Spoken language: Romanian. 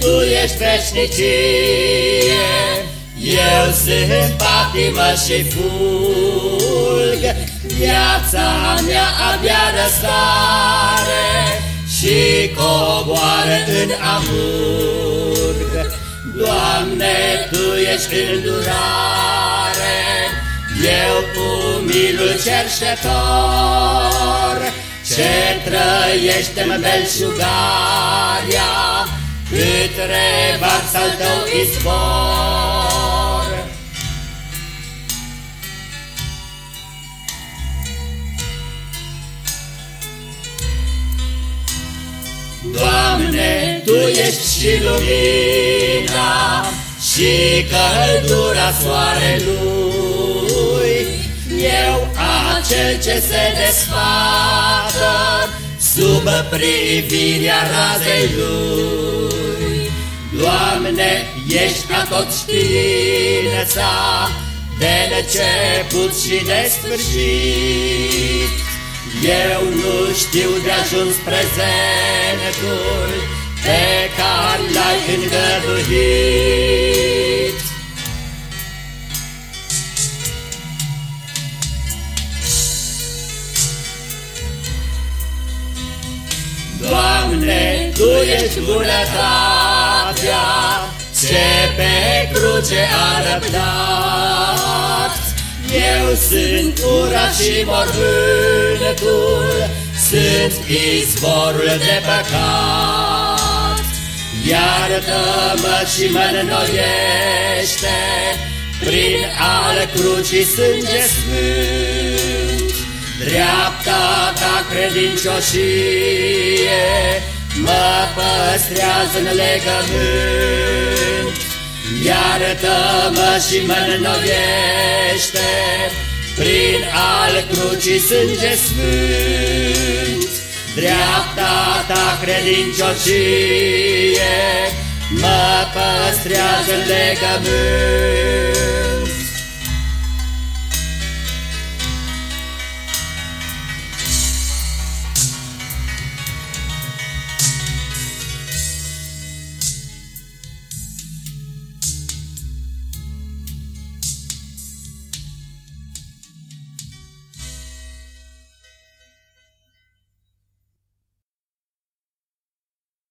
Tu ești veșnicie, eu sunt patimă și fulg, Viața mea abia răsare și coboară în amurg. Doamne, Tu ești îndurare, eu umilul cerșetor, ce trăiește-mă belșugarea, cât revarsă al Tău izbor. Doamne, Tu ești și lumina și căldura soarelui. Eu, acel ce se desfată sub privirea razei lui. Doamne, ești ca tot știința, de început și de sfârșit. Eu nu știu de ajuns prezentul pe care l-ai îngăduit. Doamne, Tu ești bunătatea ce pe cruce a răbdat. Eu sunt ura și mormântul, sunt izvorul de păcat. Iartă-mă și mă înnoiește, prin al crucii sânge sfânt. Dreapta ta credincioșie mă păstrează în legământ. Iartă-mă și mă înnoiește, prin al crucii sânge sfânt. Dreapta ta credincioșie mă păstrează în legământ.